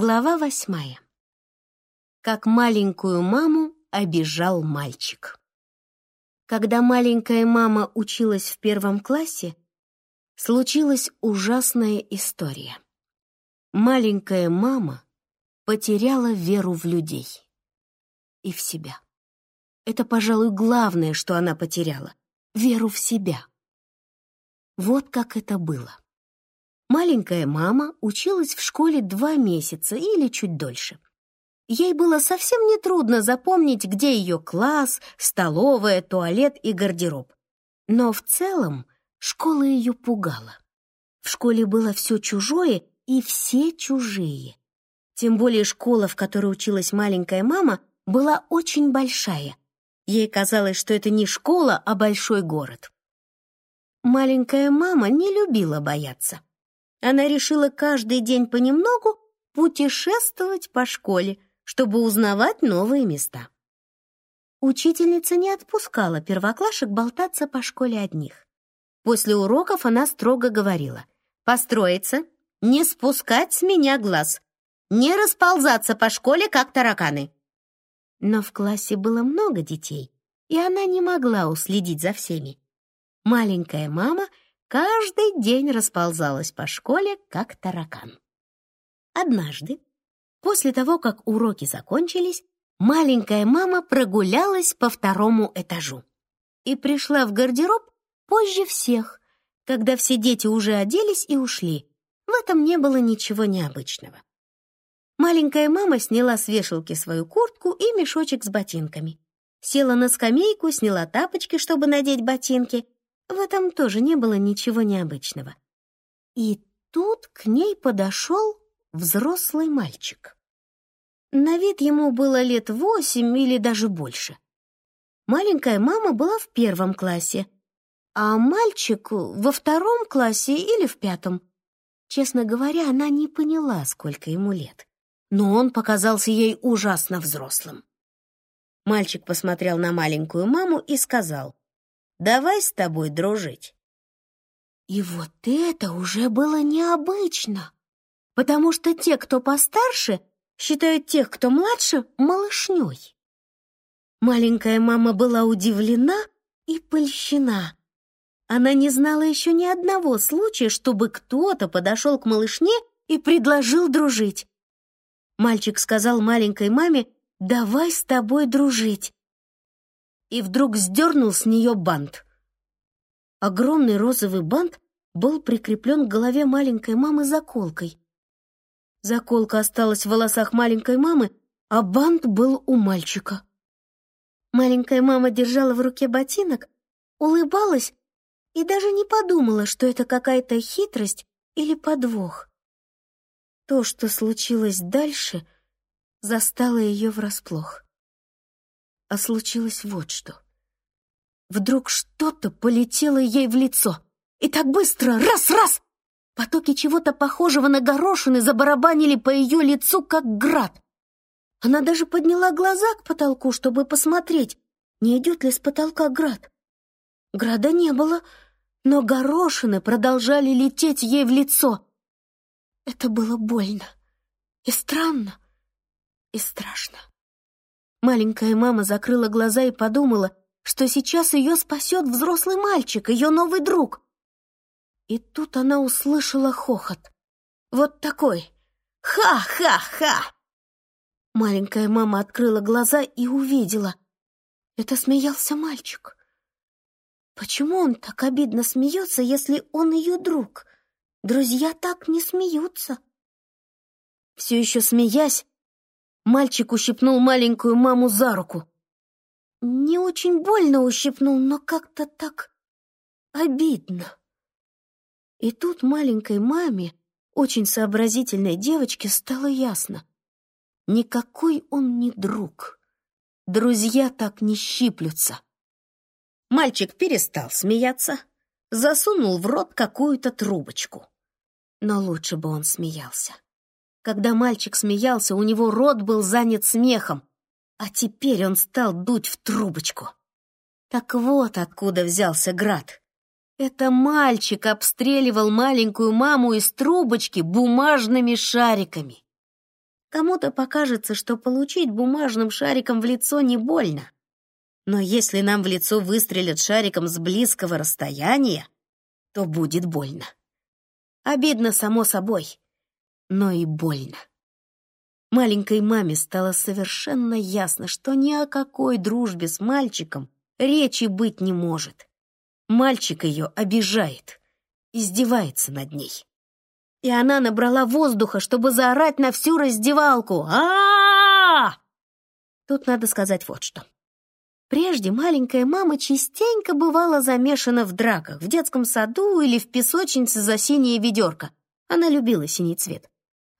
Глава восьмая. Как маленькую маму обижал мальчик. Когда маленькая мама училась в первом классе, случилась ужасная история. Маленькая мама потеряла веру в людей и в себя. Это, пожалуй, главное, что она потеряла — веру в себя. Вот как это было. Маленькая мама училась в школе два месяца или чуть дольше. Ей было совсем нетрудно запомнить, где ее класс, столовая, туалет и гардероб. Но в целом школа ее пугала. В школе было все чужое и все чужие. Тем более школа, в которой училась маленькая мама, была очень большая. Ей казалось, что это не школа, а большой город. Маленькая мама не любила бояться. Она решила каждый день понемногу путешествовать по школе, чтобы узнавать новые места. Учительница не отпускала первоклашек болтаться по школе одних. После уроков она строго говорила «Построиться, не спускать с меня глаз, не расползаться по школе, как тараканы». Но в классе было много детей, и она не могла уследить за всеми. Маленькая мама — каждый день расползалась по школе, как таракан. Однажды, после того, как уроки закончились, маленькая мама прогулялась по второму этажу и пришла в гардероб позже всех, когда все дети уже оделись и ушли. В этом не было ничего необычного. Маленькая мама сняла с вешалки свою куртку и мешочек с ботинками. Села на скамейку, сняла тапочки, чтобы надеть ботинки — в этом тоже не было ничего необычного. И тут к ней подошел взрослый мальчик. На вид ему было лет восемь или даже больше. Маленькая мама была в первом классе, а мальчик во втором классе или в пятом. Честно говоря, она не поняла, сколько ему лет, но он показался ей ужасно взрослым. Мальчик посмотрел на маленькую маму и сказал, Давай с тобой дружить». И вот это уже было необычно, потому что те, кто постарше, считают тех, кто младше, малышней. Маленькая мама была удивлена и польщена. Она не знала еще ни одного случая, чтобы кто-то подошел к малышне и предложил дружить. Мальчик сказал маленькой маме, «Давай с тобой дружить» и вдруг сдернул с нее бант. Огромный розовый бант был прикреплен к голове маленькой мамы заколкой. Заколка осталась в волосах маленькой мамы, а бант был у мальчика. Маленькая мама держала в руке ботинок, улыбалась и даже не подумала, что это какая-то хитрость или подвох. То, что случилось дальше, застало ее врасплох. А случилось вот что. Вдруг что-то полетело ей в лицо. И так быстро, раз-раз! Потоки чего-то похожего на горошины забарабанили по ее лицу, как град. Она даже подняла глаза к потолку, чтобы посмотреть, не идет ли с потолка град. Града не было, но горошины продолжали лететь ей в лицо. Это было больно и странно, и страшно. Маленькая мама закрыла глаза и подумала, что сейчас ее спасет взрослый мальчик, ее новый друг. И тут она услышала хохот. Вот такой. Ха-ха-ха! Маленькая мама открыла глаза и увидела. Это смеялся мальчик. Почему он так обидно смеется, если он ее друг? Друзья так не смеются. Все еще смеясь, Мальчик ущипнул маленькую маму за руку. Не очень больно ущипнул, но как-то так обидно. И тут маленькой маме, очень сообразительной девочке, стало ясно. Никакой он не друг. Друзья так не щиплются. Мальчик перестал смеяться, засунул в рот какую-то трубочку. Но лучше бы он смеялся. Когда мальчик смеялся, у него рот был занят смехом, а теперь он стал дуть в трубочку. Так вот откуда взялся град. Это мальчик обстреливал маленькую маму из трубочки бумажными шариками. Кому-то покажется, что получить бумажным шариком в лицо не больно. Но если нам в лицо выстрелят шариком с близкого расстояния, то будет больно. Обидно, само собой, но и больно. Маленькой маме стало совершенно ясно, что ни о какой дружбе с мальчиком речи быть не может. Мальчик ее обижает, издевается над ней. И она набрала воздуха, чтобы заорать на всю раздевалку. а! Тут надо сказать вот что. Прежде маленькая мама частенько бывала замешана в драках, в детском саду или в песочнице за синее ведерко. Она любила синий цвет.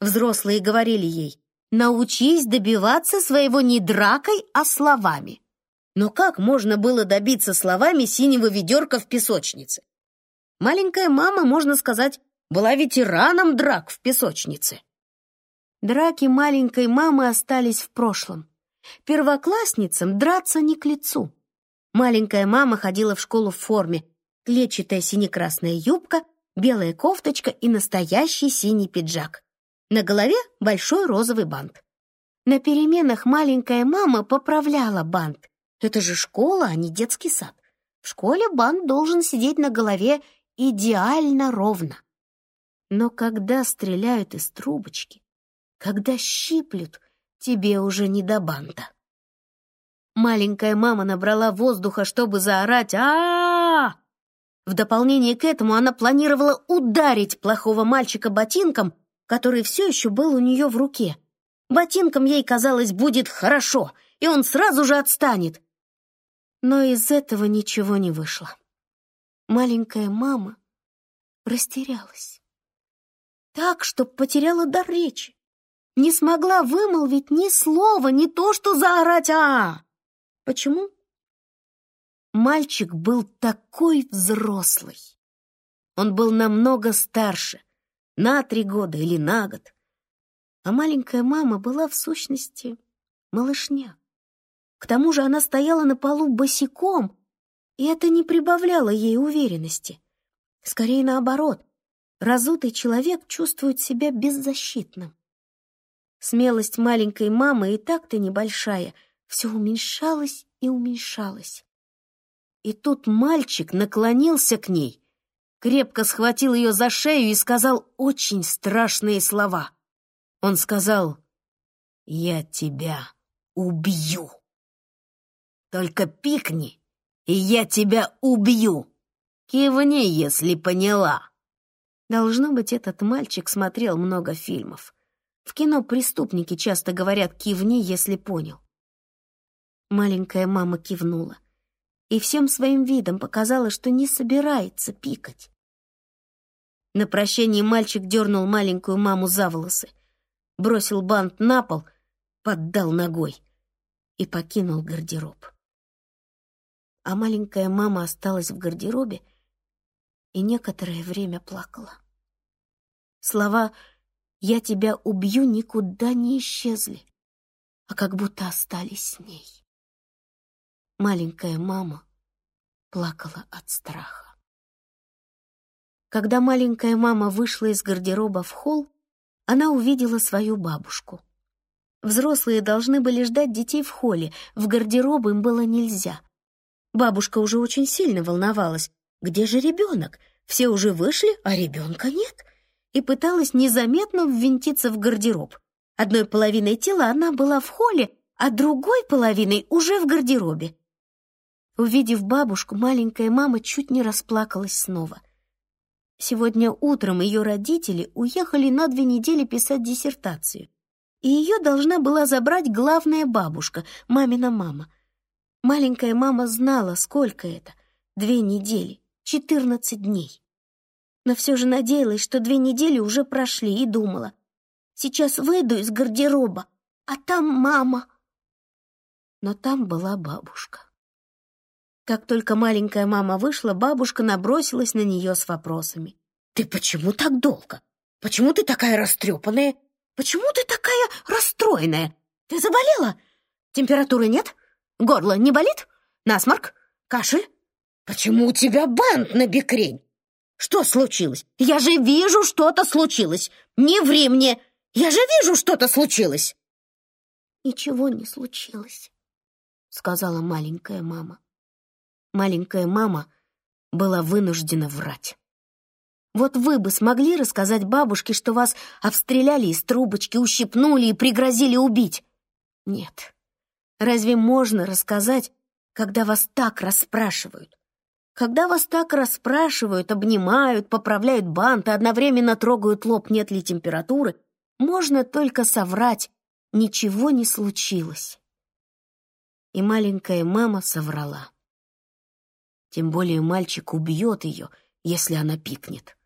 Взрослые говорили ей, научись добиваться своего не дракой, а словами. Но как можно было добиться словами синего ведерка в песочнице? Маленькая мама, можно сказать, была ветераном драк в песочнице. Драки маленькой мамы остались в прошлом. Первоклассницам драться не к лицу. Маленькая мама ходила в школу в форме. Клетчатая сине-красная юбка, белая кофточка и настоящий синий пиджак. На голове большой розовый бант. На переменах маленькая мама поправляла бант. Это же школа, а не детский сад. В школе бант должен сидеть на голове идеально ровно. Но когда стреляют из трубочки, когда щиплют, тебе уже не до банта. Маленькая мама набрала воздуха, чтобы заорать а, -а, В дополнение к этому она планировала ударить плохого мальчика ботинком, который все еще был у нее в руке. Ботинком ей казалось будет хорошо, и он сразу же отстанет. Но из этого ничего не вышло. Маленькая мама растерялась. Так, что потеряла дар речи не смогла вымолвить ни слова, не то что заорать «а!». Почему? Мальчик был такой взрослый. Он был намного старше, на три года или на год. А маленькая мама была в сущности малышня. К тому же она стояла на полу босиком, и это не прибавляло ей уверенности. Скорее наоборот, разутый человек чувствует себя беззащитным. Смелость маленькой мамы и так-то небольшая, все уменьшалась и уменьшалась. И тут мальчик наклонился к ней, крепко схватил ее за шею и сказал очень страшные слова. Он сказал, «Я тебя убью. Только пикни, и я тебя убью. Кивни, если поняла». Должно быть, этот мальчик смотрел много фильмов. В кино преступники часто говорят «кивни, если понял». Маленькая мама кивнула и всем своим видом показала, что не собирается пикать. На прощание мальчик дернул маленькую маму за волосы, бросил бант на пол, поддал ногой и покинул гардероб. А маленькая мама осталась в гардеробе и некоторое время плакала. Слова я тебя убью, никуда не исчезли, а как будто остались с ней. Маленькая мама плакала от страха. Когда маленькая мама вышла из гардероба в холл, она увидела свою бабушку. Взрослые должны были ждать детей в холле, в гардероб им было нельзя. Бабушка уже очень сильно волновалась. Где же ребенок? Все уже вышли, а ребенка нет и пыталась незаметно ввинтиться в гардероб. Одной половиной тела она была в холле, а другой половиной уже в гардеробе. Увидев бабушку, маленькая мама чуть не расплакалась снова. Сегодня утром ее родители уехали на две недели писать диссертацию, и ее должна была забрать главная бабушка, мамина мама. Маленькая мама знала, сколько это — две недели, четырнадцать дней но все же надеялась, что две недели уже прошли, и думала, сейчас выйду из гардероба, а там мама. Но там была бабушка. Как только маленькая мама вышла, бабушка набросилась на нее с вопросами. «Ты почему так долго? Почему ты такая растрепанная? Почему ты такая расстроенная? Ты заболела? Температуры нет? Горло не болит? Насморк? Кашель? Почему у тебя бант на бекрень? Что случилось? Я же вижу, что-то случилось. Не ври мне. Я же вижу, что-то случилось!» «Ничего не случилось», — сказала маленькая мама. Маленькая мама была вынуждена врать. Вот вы бы смогли рассказать бабушке, что вас обстреляли из трубочки, ущипнули и пригрозили убить? Нет. Разве можно рассказать, когда вас так расспрашивают? Когда вас так расспрашивают, обнимают, поправляют бант и одновременно трогают лоб, нет ли температуры, можно только соврать, ничего не случилось. И маленькая мама соврала. Тем более мальчик убьет ее, если она пикнет.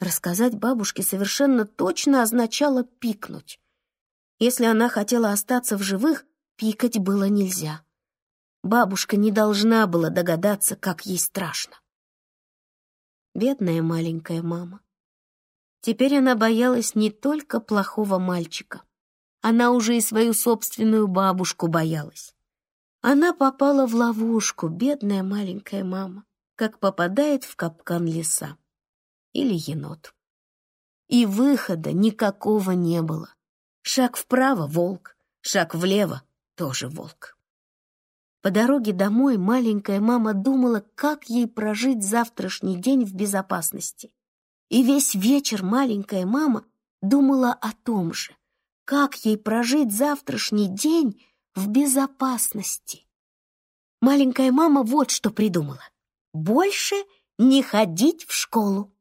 Рассказать бабушке совершенно точно означало пикнуть. Если она хотела остаться в живых, пикать было нельзя. Бабушка не должна была догадаться, как ей страшно. Бедная маленькая мама. Теперь она боялась не только плохого мальчика. Она уже и свою собственную бабушку боялась. Она попала в ловушку, бедная маленькая мама, как попадает в капкан лиса или енот. И выхода никакого не было. Шаг вправо — волк, шаг влево — тоже волк. По дороге домой маленькая мама думала, как ей прожить завтрашний день в безопасности. И весь вечер маленькая мама думала о том же, как ей прожить завтрашний день в безопасности. Маленькая мама вот что придумала. Больше не ходить в школу.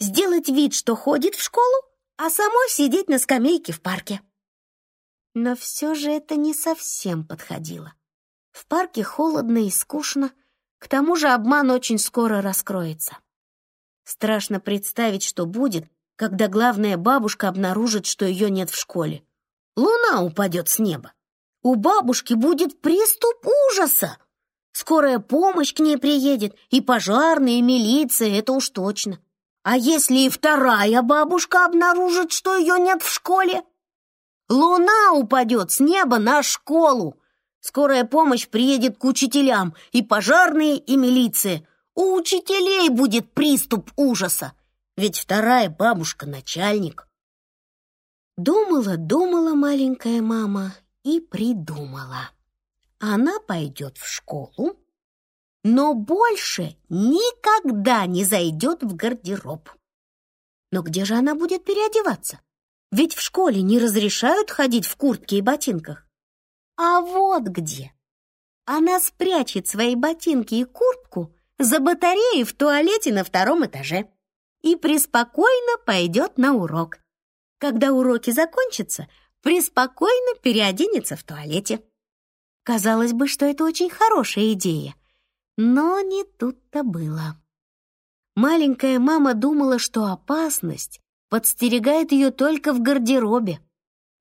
Сделать вид, что ходит в школу, а самой сидеть на скамейке в парке. Но все же это не совсем подходило. В парке холодно и скучно, к тому же обман очень скоро раскроется. Страшно представить, что будет, когда главная бабушка обнаружит, что ее нет в школе. Луна упадет с неба. У бабушки будет приступ ужаса. Скорая помощь к ней приедет, и пожарные, и милиция, это уж точно. А если и вторая бабушка обнаружит, что ее нет в школе? Луна упадет с неба на школу, Скорая помощь приедет к учителям, и пожарные, и милиция. У учителей будет приступ ужаса, ведь вторая бабушка — начальник. Думала, думала маленькая мама и придумала. Она пойдет в школу, но больше никогда не зайдет в гардероб. Но где же она будет переодеваться? Ведь в школе не разрешают ходить в куртке и ботинках. А вот где. Она спрячет свои ботинки и куртку за батареей в туалете на втором этаже и преспокойно пойдет на урок. Когда уроки закончатся, преспокойно переоденется в туалете. Казалось бы, что это очень хорошая идея, но не тут-то было. Маленькая мама думала, что опасность подстерегает ее только в гардеробе.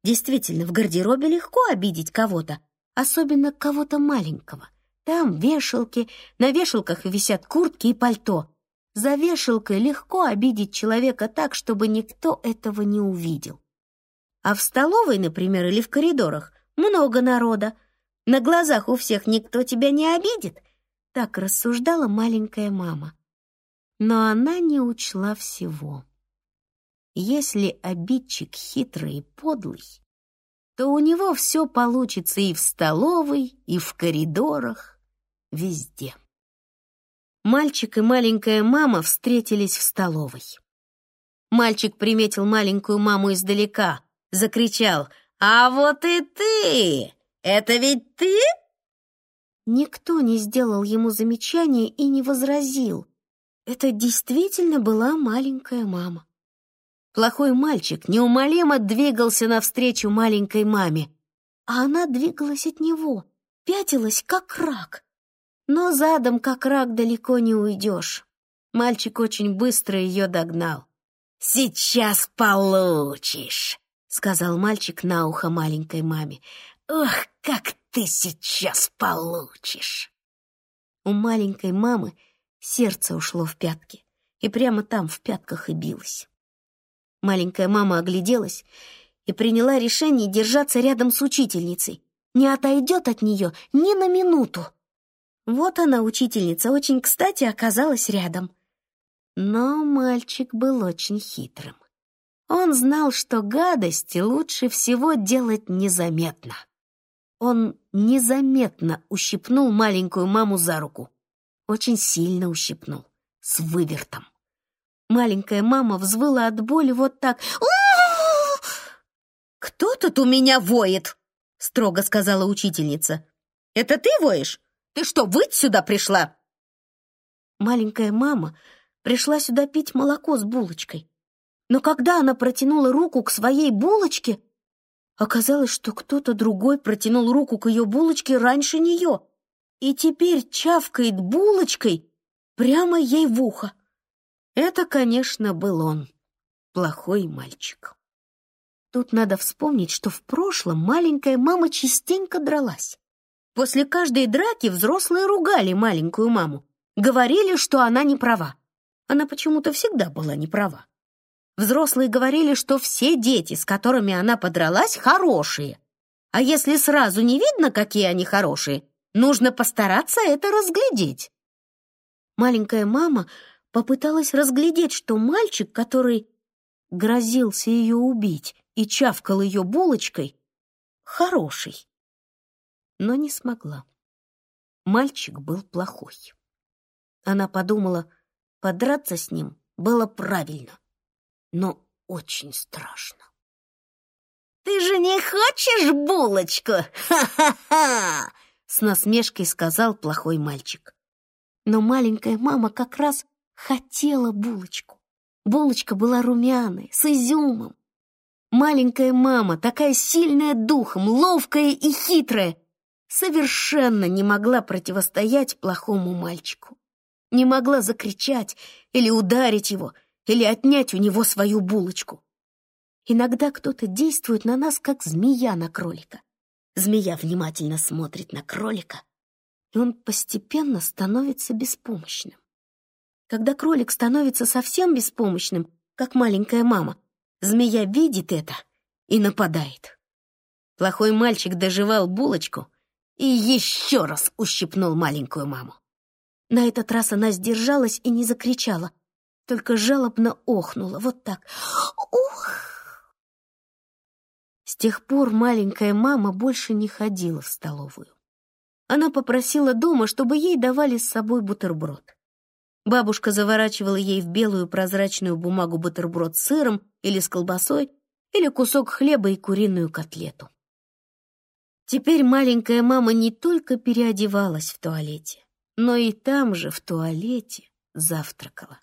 Действительно, в гардеробе легко обидеть кого-то, особенно кого-то маленького. Там вешалки, на вешалках висят куртки и пальто. За вешалкой легко обидеть человека так, чтобы никто этого не увидел. А в столовой, например, или в коридорах много народа. На глазах у всех никто тебя не обидит. Так рассуждала маленькая мама. Но она не учла всего. Если обидчик хитрый и подлый, то у него все получится и в столовой, и в коридорах, везде. Мальчик и маленькая мама встретились в столовой. Мальчик приметил маленькую маму издалека, закричал «А вот и ты! Это ведь ты?» Никто не сделал ему замечания и не возразил. Это действительно была маленькая мама. Плохой мальчик неумолимо двигался навстречу маленькой маме, а она двигалась от него, пятилась, как рак. Но задом, как рак, далеко не уйдешь. Мальчик очень быстро ее догнал. «Сейчас получишь», — сказал мальчик на ухо маленькой маме. «Ох, как ты сейчас получишь!» У маленькой мамы сердце ушло в пятки, и прямо там в пятках и билось. Маленькая мама огляделась и приняла решение держаться рядом с учительницей. Не отойдет от нее ни на минуту. Вот она, учительница, очень кстати оказалась рядом. Но мальчик был очень хитрым. Он знал, что гадости лучше всего делать незаметно. Он незаметно ущипнул маленькую маму за руку. Очень сильно ущипнул, с вывертом. Маленькая мама взвыла от боли вот так. «Кто тут у меня воет?» — строго сказала учительница. «Это ты воешь? Ты что, выть сюда пришла?» Маленькая мама пришла сюда пить молоко с булочкой. Но когда она протянула руку к своей булочке, оказалось, что кто-то другой протянул руку к ее булочке раньше нее и теперь чавкает булочкой прямо ей в ухо. Это, конечно, был он, плохой мальчик. Тут надо вспомнить, что в прошлом маленькая мама частенько дралась. После каждой драки взрослые ругали маленькую маму, говорили, что она не права. Она почему-то всегда была не права. Взрослые говорили, что все дети, с которыми она подралась, хорошие. А если сразу не видно, какие они хорошие, нужно постараться это разглядеть. Маленькая мама попыталась разглядеть, что мальчик, который грозился ее убить и чавкал ее булочкой, хороший. Но не смогла. Мальчик был плохой. Она подумала, подраться с ним было правильно, но очень страшно. «Ты же не хочешь булочку? Ха-ха-ха!» С насмешкой сказал плохой мальчик. Но маленькая мама как раз хотела булочку. Булочка была румяной, с изюмом. Маленькая мама, такая сильная духом, ловкая и хитрая, совершенно не могла противостоять плохому мальчику. Не могла закричать или ударить его, или отнять у него свою булочку. Иногда кто-то действует на нас, как змея на кролика. Змея внимательно смотрит на кролика, и он постепенно становится беспомощным. Когда кролик становится совсем беспомощным, как маленькая мама, змея видит это и нападает. Плохой мальчик доживал булочку и еще раз ущипнул маленькую маму. На этот раз она сдержалась и не закричала, только жалобно охнула, вот так. «Ух!» С тех пор маленькая мама больше не ходила в столовую. Она попросила дома, чтобы ей давали с собой бутерброд. Бабушка заворачивала ей в белую прозрачную бумагу бутерброд с сыром или с колбасой, или кусок хлеба и куриную котлету. Теперь маленькая мама не только переодевалась в туалете, но и там же, в туалете, завтракала.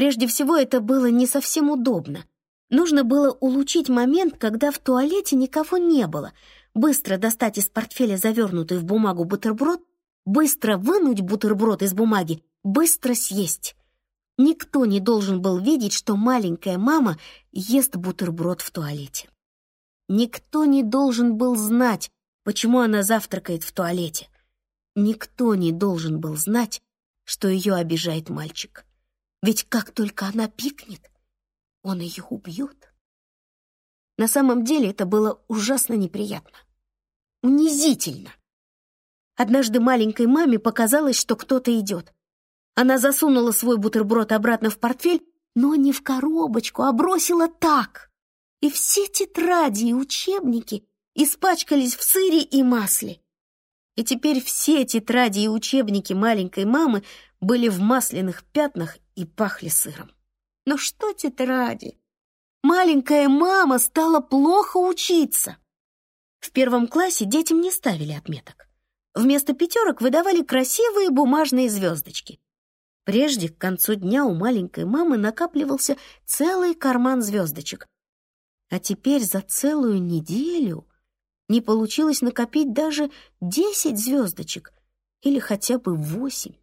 Прежде всего, это было не совсем удобно. Нужно было улучшить момент, когда в туалете никого не было, быстро достать из портфеля завернутый в бумагу бутерброд, быстро вынуть бутерброд из бумаги быстро съесть. Никто не должен был видеть, что маленькая мама ест бутерброд в туалете. Никто не должен был знать, почему она завтракает в туалете. Никто не должен был знать, что ее обижает мальчик. Ведь как только она пикнет, он ее убьет. На самом деле это было ужасно неприятно. Унизительно. Однажды маленькой маме показалось, что кто-то идет. Она засунула свой бутерброд обратно в портфель, но не в коробочку, а бросила так. И все тетради и учебники испачкались в сыре и масле. И теперь все тетради и учебники маленькой мамы были в масляных пятнах и пахли сыром. Но что тетради? Маленькая мама стала плохо учиться. В первом классе детям не ставили отметок. Вместо пятерок выдавали красивые бумажные звездочки. Прежде, к концу дня, у маленькой мамы накапливался целый карман звездочек. А теперь за целую неделю не получилось накопить даже десять звездочек или хотя бы восемь.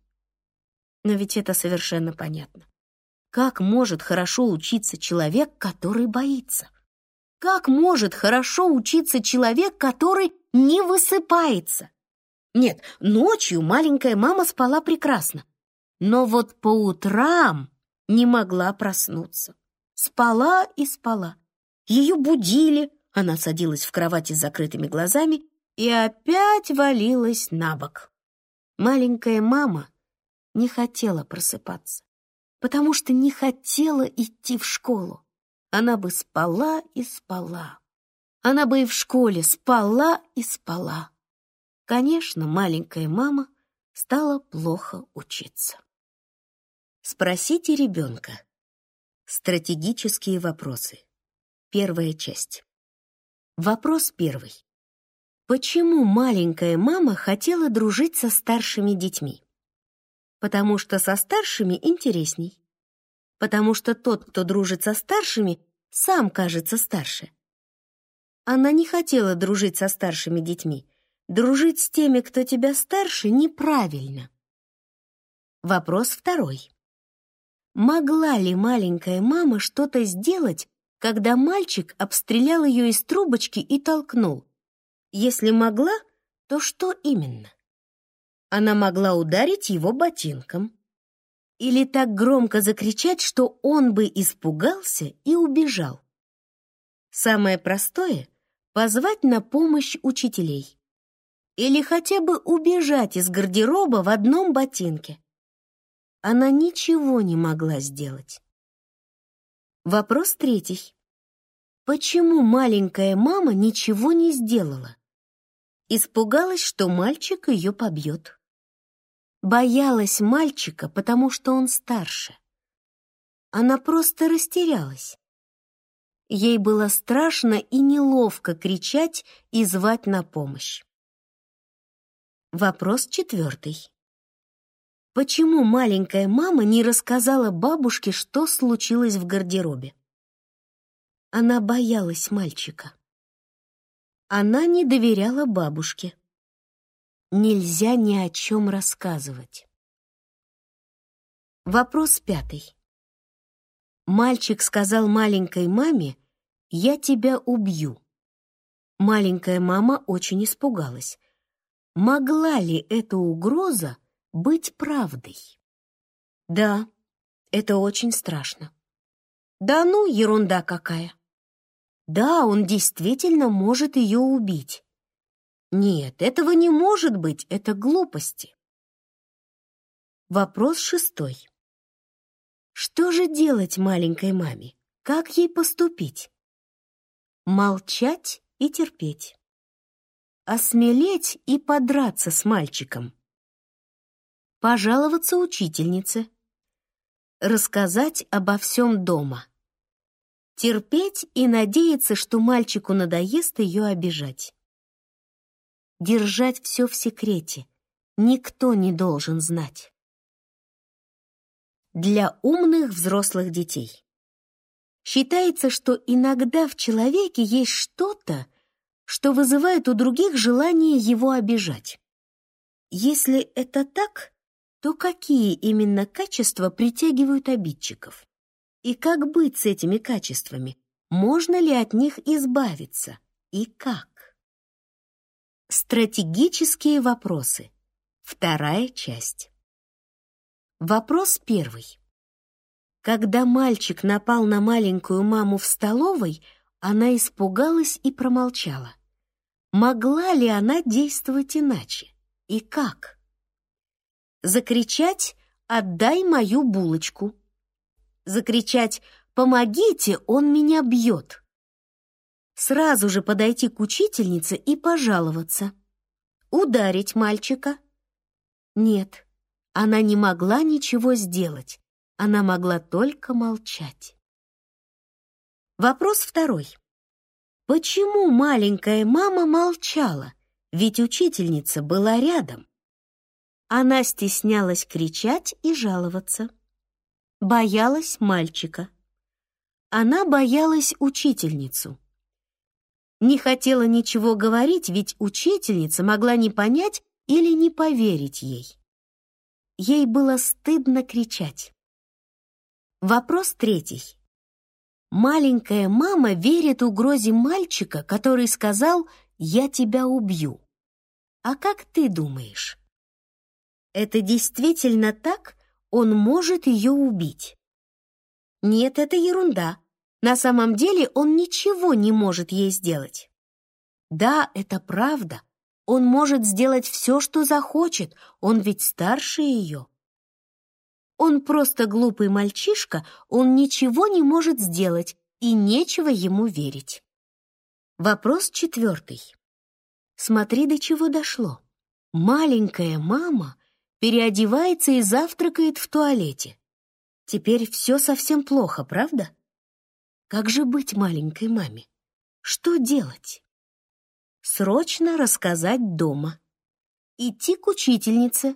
Но ведь это совершенно понятно. Как может хорошо учиться человек, который боится? Как может хорошо учиться человек, который не высыпается? Нет, ночью маленькая мама спала прекрасно, но вот по утрам не могла проснуться. Спала и спала. Ее будили, она садилась в кровати с закрытыми глазами и опять валилась на бок. Маленькая мама не хотела просыпаться, потому что не хотела идти в школу. она бы спала и спала. Она бы и в школе спала и спала. Конечно, маленькая мама стала плохо учиться. Спросите ребенка. Стратегические вопросы. Первая часть. Вопрос первый. Почему маленькая мама хотела дружить со старшими детьми? Потому что со старшими интересней. Потому что тот, кто дружит со старшими, сам кажется старше. Она не хотела дружить со старшими детьми. Дружить с теми, кто тебя старше, неправильно. Вопрос второй. Могла ли маленькая мама что-то сделать, когда мальчик обстрелял ее из трубочки и толкнул? Если могла, то что именно? Она могла ударить его ботинком. Или так громко закричать, что он бы испугался и убежал. Самое простое — позвать на помощь учителей. Или хотя бы убежать из гардероба в одном ботинке. Она ничего не могла сделать. Вопрос третий. Почему маленькая мама ничего не сделала? Испугалась, что мальчик ее побьет. Боялась мальчика, потому что он старше. Она просто растерялась. Ей было страшно и неловко кричать и звать на помощь. Вопрос четвертый. Почему маленькая мама не рассказала бабушке, что случилось в гардеробе? Она боялась мальчика. Она не доверяла бабушке. Нельзя ни о чем рассказывать. Вопрос пятый. Мальчик сказал маленькой маме, «Я тебя убью». Маленькая мама очень испугалась. Могла ли эта угроза быть правдой. Да, это очень страшно. Да ну, ерунда какая. Да, он действительно может ее убить. Нет, этого не может быть, это глупости. Вопрос шестой. Что же делать маленькой маме? Как ей поступить? Молчать и терпеть. Осмелеть и подраться с мальчиком пожаловаться учительнице, рассказать обо всем дома, терпеть и надеяться, что мальчику надоест ее обижать. Держать все в секрете, никто не должен знать. Для умных взрослых детей. Считается, что иногда в человеке есть что-то, что вызывает у других желание его обижать. Если это так, то какие именно качества притягивают обидчиков? И как быть с этими качествами? Можно ли от них избавиться? И как? Стратегические вопросы. Вторая часть. Вопрос первый. Когда мальчик напал на маленькую маму в столовой, она испугалась и промолчала. Могла ли она действовать иначе? И как? Закричать «Отдай мою булочку!» Закричать «Помогите, он меня бьет!» Сразу же подойти к учительнице и пожаловаться. Ударить мальчика? Нет, она не могла ничего сделать. Она могла только молчать. Вопрос второй. Почему маленькая мама молчала? Ведь учительница была рядом. Она стеснялась кричать и жаловаться. Боялась мальчика. Она боялась учительницу. Не хотела ничего говорить, ведь учительница могла не понять или не поверить ей. Ей было стыдно кричать. Вопрос третий. Маленькая мама верит угрозе мальчика, который сказал «Я тебя убью». А как ты думаешь? Это действительно так? Он может ее убить? Нет, это ерунда. На самом деле он ничего не может ей сделать. Да, это правда. Он может сделать все, что захочет, он ведь старше ее. Он просто глупый мальчишка, он ничего не может сделать, и нечего ему верить. Вопрос четвертый. Смотри, до чего дошло. Маленькая мама переодевается и завтракает в туалете. Теперь все совсем плохо, правда? Как же быть маленькой маме? Что делать? Срочно рассказать дома. Идти к учительнице.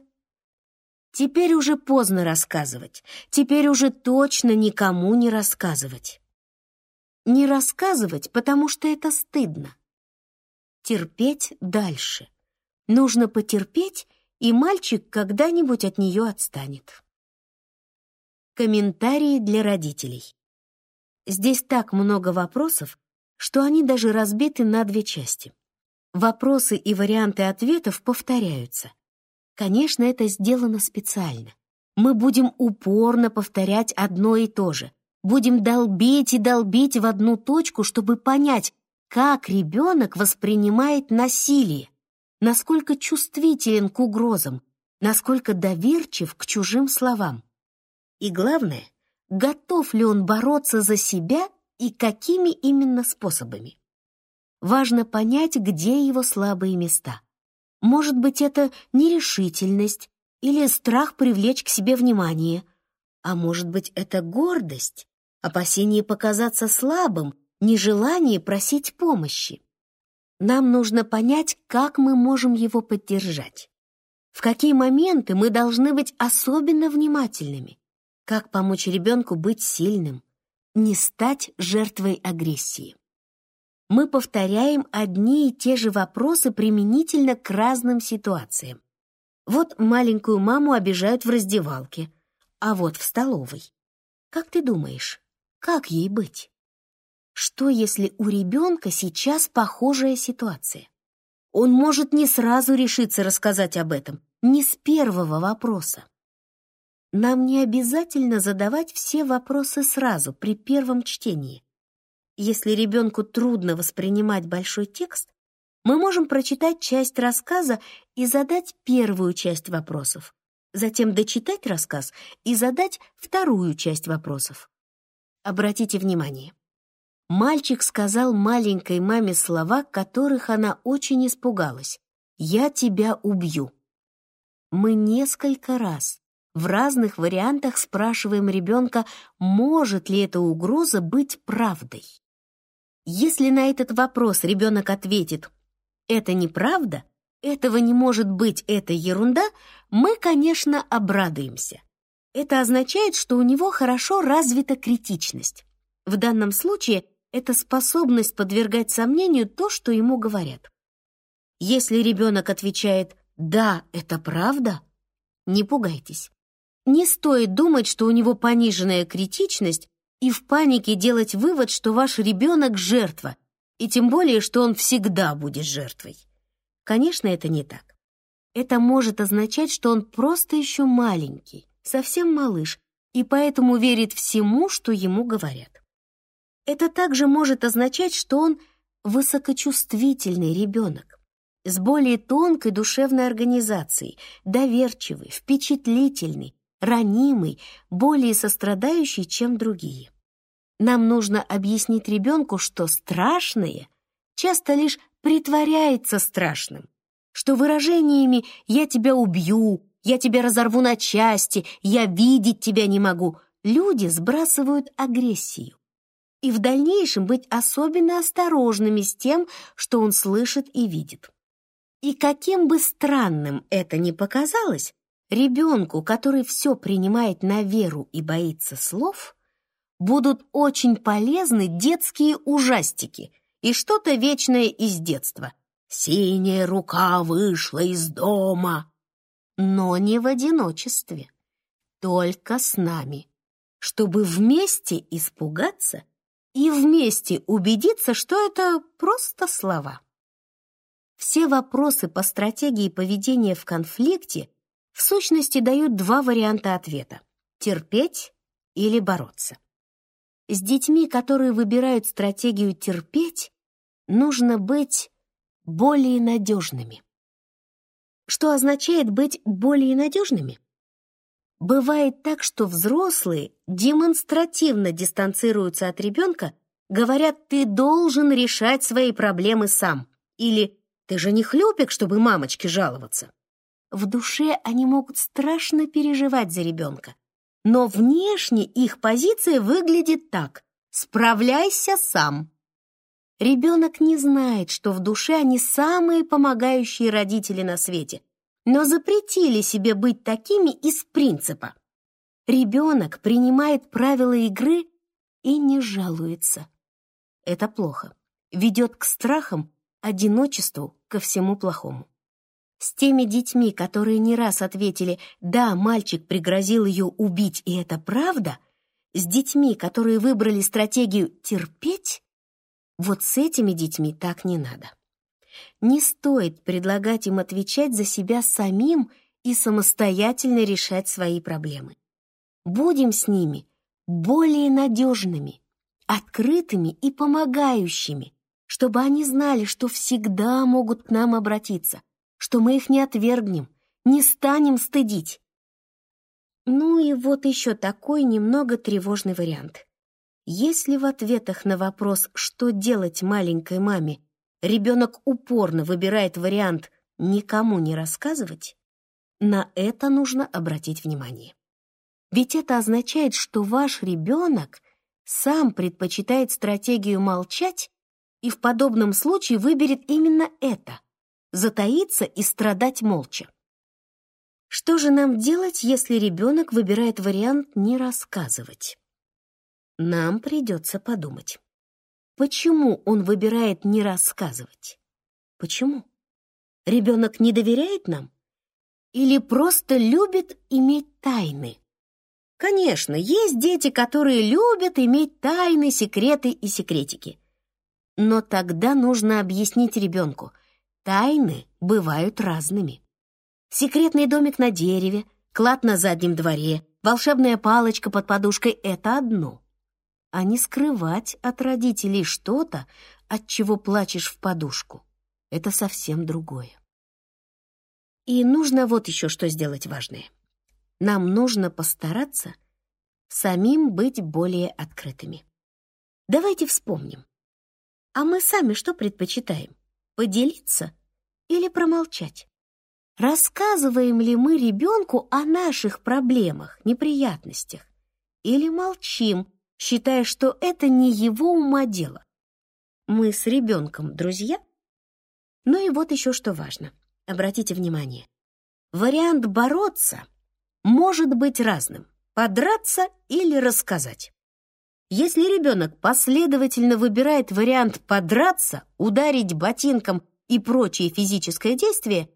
Теперь уже поздно рассказывать. Теперь уже точно никому не рассказывать. Не рассказывать, потому что это стыдно терпеть дальше. Нужно потерпеть, и мальчик когда-нибудь от нее отстанет. Комментарии для родителей. Здесь так много вопросов, что они даже разбиты на две части. Вопросы и варианты ответов повторяются. Конечно, это сделано специально. Мы будем упорно повторять одно и то же. Будем долбить и долбить в одну точку, чтобы понять, как ребенок воспринимает насилие, насколько чувствителен к угрозам, насколько доверчив к чужим словам. И главное, готов ли он бороться за себя и какими именно способами. Важно понять, где его слабые места. Может быть, это нерешительность или страх привлечь к себе внимание, а может быть, это гордость, опасение показаться слабым нежелание просить помощи. Нам нужно понять, как мы можем его поддержать. В какие моменты мы должны быть особенно внимательными. Как помочь ребенку быть сильным, не стать жертвой агрессии. Мы повторяем одни и те же вопросы применительно к разным ситуациям. Вот маленькую маму обижают в раздевалке, а вот в столовой. Как ты думаешь, как ей быть? Что, если у ребенка сейчас похожая ситуация? Он может не сразу решиться рассказать об этом, не с первого вопроса. Нам не обязательно задавать все вопросы сразу, при первом чтении. Если ребенку трудно воспринимать большой текст, мы можем прочитать часть рассказа и задать первую часть вопросов, затем дочитать рассказ и задать вторую часть вопросов. Обратите внимание, мальчик сказал маленькой маме слова, которых она очень испугалась. «Я тебя убью». Мы несколько раз в разных вариантах спрашиваем ребенка, может ли эта угроза быть правдой. Если на этот вопрос ребенок ответит «это неправда», «этого не может быть, это ерунда», мы, конечно, обрадуемся. Это означает, что у него хорошо развита критичность. В данном случае это способность подвергать сомнению то, что ему говорят. Если ребенок отвечает «да, это правда», не пугайтесь. Не стоит думать, что у него пониженная критичность и в панике делать вывод, что ваш ребенок — жертва, и тем более, что он всегда будет жертвой. Конечно, это не так. Это может означать, что он просто еще маленький, совсем малыш, и поэтому верит всему, что ему говорят. Это также может означать, что он высокочувствительный ребенок с более тонкой душевной организацией, доверчивый, впечатлительный, ранимый, более сострадающий, чем другие. Нам нужно объяснить ребенку, что страшное часто лишь притворяется страшным, что выражениями «я тебя убью», «я тебя разорву на части», «я видеть тебя не могу» люди сбрасывают агрессию и в дальнейшем быть особенно осторожными с тем, что он слышит и видит. И каким бы странным это ни показалось, ребенку, который все принимает на веру и боится слов, будут очень полезны детские ужастики и что-то вечное из детства. «Синяя рука вышла из дома», но не в одиночестве, только с нами, чтобы вместе испугаться и вместе убедиться, что это просто слова. Все вопросы по стратегии поведения в конфликте в сущности дают два варианта ответа — терпеть или бороться. С детьми, которые выбирают стратегию терпеть, нужно быть более надежными. Что означает быть более надежными? Бывает так, что взрослые демонстративно дистанцируются от ребенка, Говорят, ты должен решать свои проблемы сам. Или ты же не хлюпик, чтобы мамочке жаловаться. В душе они могут страшно переживать за ребенка. Но внешне их позиция выглядит так. Справляйся сам. Ребенок не знает, что в душе они самые помогающие родители на свете, но запретили себе быть такими из принципа. Ребенок принимает правила игры и не жалуется. Это плохо. Ведет к страхам, одиночеству, ко всему плохому. С теми детьми, которые не раз ответили «да, мальчик пригрозил ее убить, и это правда», с детьми, которые выбрали стратегию «терпеть», вот с этими детьми так не надо. Не стоит предлагать им отвечать за себя самим и самостоятельно решать свои проблемы. Будем с ними более надежными, открытыми и помогающими, чтобы они знали, что всегда могут к нам обратиться, что мы их не отвергнем, не станем стыдить. Ну и вот еще такой немного тревожный вариант. Если в ответах на вопрос, что делать маленькой маме, ребенок упорно выбирает вариант «никому не рассказывать», на это нужно обратить внимание. Ведь это означает, что ваш ребенок сам предпочитает стратегию молчать и в подобном случае выберет именно это — затаиться и страдать молча. Что же нам делать, если ребенок выбирает вариант «не рассказывать»? нам придется подумать. Почему он выбирает не рассказывать? Почему? Ребенок не доверяет нам? Или просто любит иметь тайны? Конечно, есть дети, которые любят иметь тайны, секреты и секретики. Но тогда нужно объяснить ребенку, тайны бывают разными. Секретный домик на дереве, клад на заднем дворе, волшебная палочка под подушкой — это одно а не скрывать от родителей что-то, от чего плачешь в подушку. Это совсем другое. И нужно вот еще что сделать важное. Нам нужно постараться самим быть более открытыми. Давайте вспомним. А мы сами что предпочитаем? Поделиться или промолчать? Рассказываем ли мы ребенку о наших проблемах, неприятностях? Или молчим, считая, что это не его ума дело. Мы с ребенком друзья? Ну и вот еще что важно. Обратите внимание. Вариант бороться может быть разным. Подраться или рассказать. Если ребенок последовательно выбирает вариант подраться, ударить ботинком и прочие физическое действие,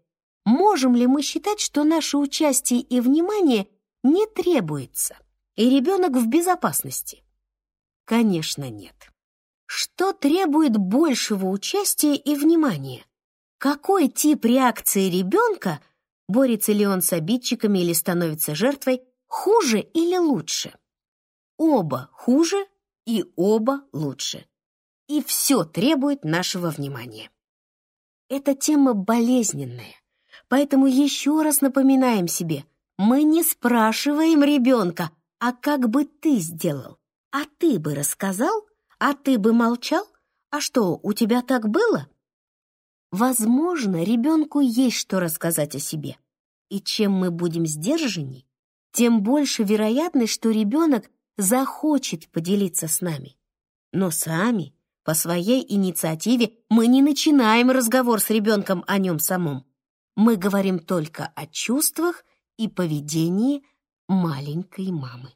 можем ли мы считать, что наше участие и внимание не требуется, и ребенок в безопасности? Конечно, нет. Что требует большего участия и внимания? Какой тип реакции ребенка, борется ли он с обидчиками или становится жертвой, хуже или лучше? Оба хуже и оба лучше. И все требует нашего внимания. Эта тема болезненная, поэтому еще раз напоминаем себе, мы не спрашиваем ребенка, а как бы ты сделал? «А ты бы рассказал? А ты бы молчал? А что, у тебя так было?» Возможно, ребенку есть что рассказать о себе. И чем мы будем сдержанней, тем больше вероятность, что ребенок захочет поделиться с нами. Но сами, по своей инициативе, мы не начинаем разговор с ребенком о нем самом. Мы говорим только о чувствах и поведении маленькой мамы.